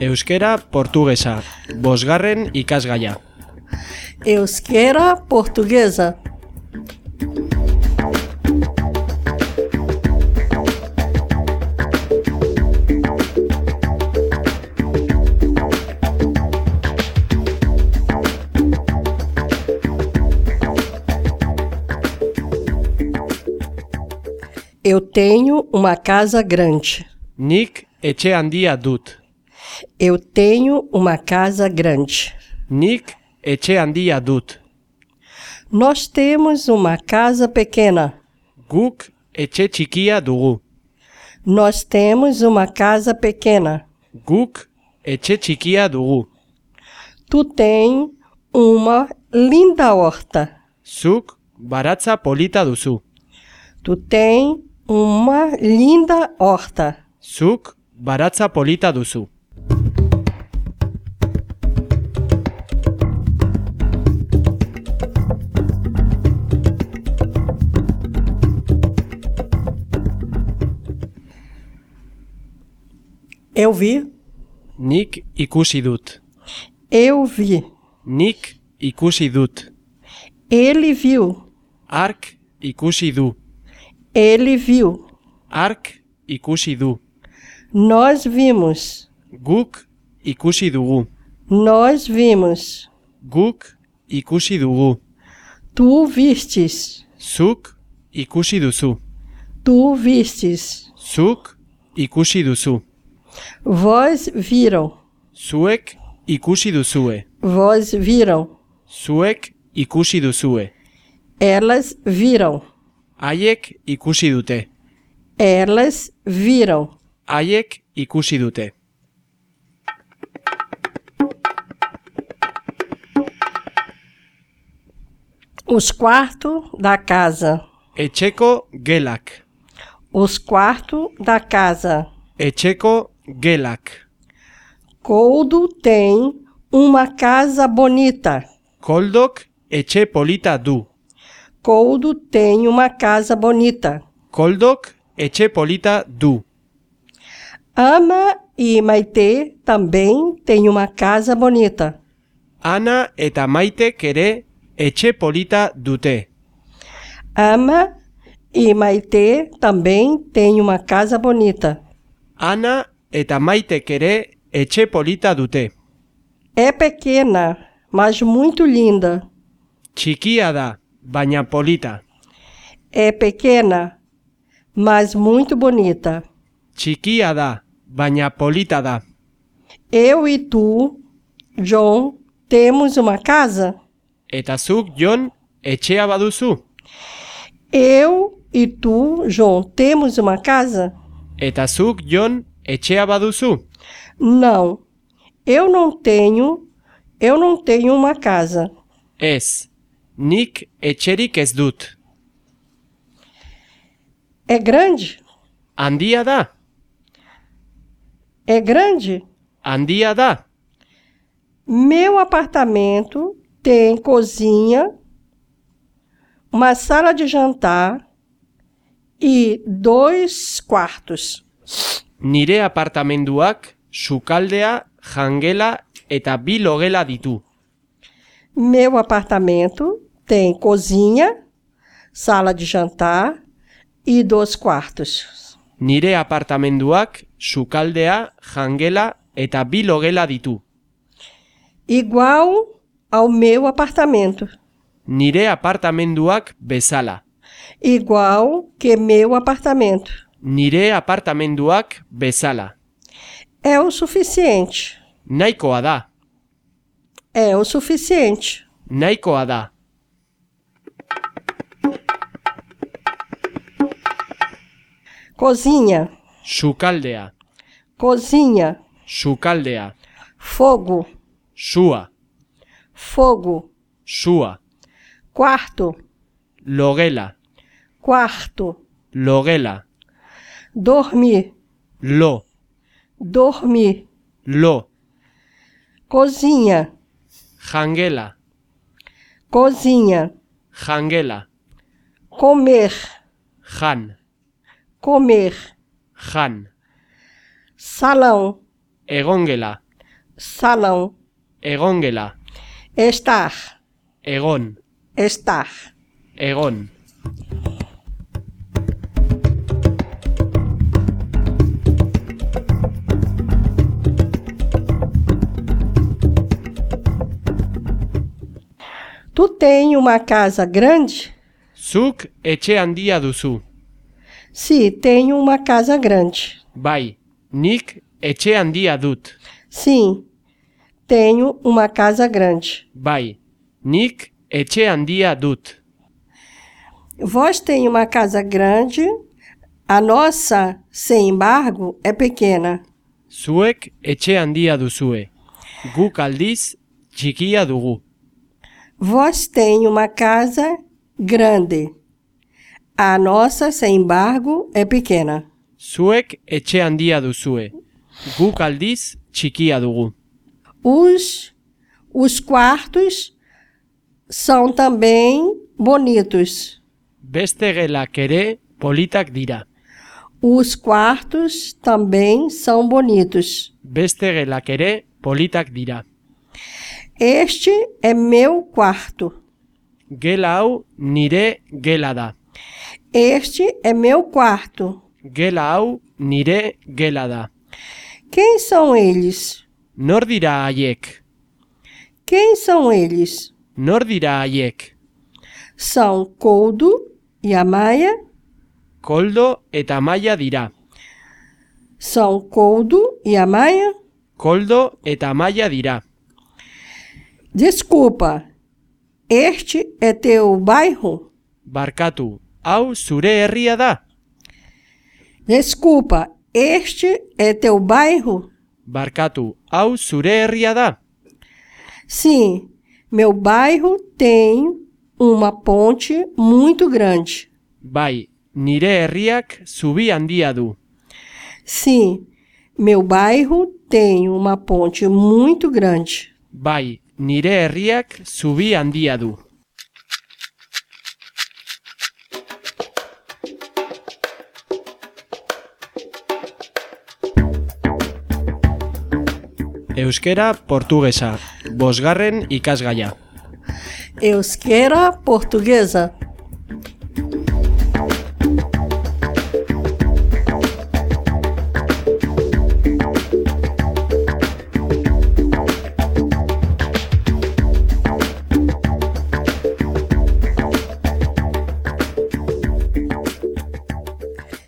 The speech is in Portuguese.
Euskera portugesa, bosgarren ikasgaia. Euskera portuguesa. Eu tenho uma casa grande. Nik etxe handia dut. Eu tenho uma casa grande. Nik etxe handia dut. Nós temos uma casa pequena. Guk etxe txikia dugu. Nós temos uma casa pequena. Guk etxe txikia dugu. Tu tem uma linda horta. Zuk baratza polita duzu. Tu tem uma linda horta. Zuk baratza polita duzu. Eu vi. Nik ikusi dut. Eu vi. Nik ikusi dut. Ele viu. Ark ikusi du. Ele viu. Ark ikusi du. Nós vimos. Guk ikusi dugu. Nós vimos. Guk ikusi dugu. Tu vistes. Zuk ikusi duzu. Tu vistes. Zuk ikusi duzu. Vós viram. Zuek ikusi duzue. Vós viram. Zuek ikusi duzue. Elas viram. Haiek ikusi dute. Elas viram. Haiek ikusi dute. Os quartos da casa. Etxeko gelak. Os quartos da casa. Etxeko gelak. Coldo tem uma casa bonita. Koldok etxe polita du. Coldo tem uma casa bonita. Koldok etxe polita du. Ama e Maitê também têm uma casa bonita. Ana eta maitek ere etxe polita dute. Ama e Maitê também têm uma casa bonita. Ana eta maitek ere etxe polita dute. É pequena, mas muito linda. Txikia da, baina polita. É pequena, mas muito bonita. Txikia da, baina polita da. Eu e tu, John, temos uma casa? Eta zuk, Jon, etxea baduzu? Eu e tu, João, temos uma casa? Eta zuk, Jon, etxea baduzu? Não. Eu não tenho, eu não tenho uma casa. Ez, nik etxerik ez dut. É grande? Handia da, É grande? handia da. Meu apartamento tem cozinha, uma sala de jantar e dois quartos. Nire apartamenduak sukaldea, jangela eta bi logela ditu. Meu apartamento tem cozinha, sala de jantar e dois quartos. Nire apartamenduak sukaldea, jangela eta bi logela ditu. Igual ao meu apartamento. Nire apartamenduak bezala. Igual que meu apartamento. Nire apartamenduak bezala. É o suficiente. Nahikoa da, É o suficiente. nahikoa da. Cozinha, Sukaldea, cozinha, sukaldea. fogo, Sua, fogo, sua. quarto, Logela, quarto, logela. Dormir, Lo, dormir, lo. cozinha, Jangela, cozinha, jangela. comer, Jan, comer, jan. salão, Egongela, salão, egongela, estar, egon, estar. egon. Tu tem uma casa grande? Zuk etxe handia duzu. Sim, tenho uma casa grande. Bai, nik etxe handia dut. Sim, tenho uma casa grande. Bai, nik etxe handia dut. Vós tem uma casa grande, a nossa, sem embargo, é pequena. Zuek etxe handia duzue. Guk aldiz txikia dugu. Vós tem uma casa grande, a nossa, sem embargo, é pequena. Zuek etxe handia duzue. Guk aldiz txikia dugu. Os, os quartos são também bonitos. Beste gelak ere politak dira. Os quartos também são bonitos. Beste gelak ere politak dira. Este é meu quarto. Gela hau nire gela da. Este é meu quarto. Gela hau nire gela da. Quem são eles? Nor dira haiek? Quem são eles? Nor dira haiek? São Coldo e Amaia. Koldo eta maia dira. São Coldo e Amaia. Koldo eta maia dira. Desculpa, este é teu bairro? Barkatu, hau zure herria da. Desculpa, este é teu bairro? Barkatu, hau zure herria da. Sim, meu bairro tem uma ponte muito grande. Bai, nire herriak zubi handia du. Sim, meu bairro tem uma ponte muito grande. Bai, nire herriak zubi handia du. Euskera portugesa, bosgarren ikasgaia. Euskera portuguesa.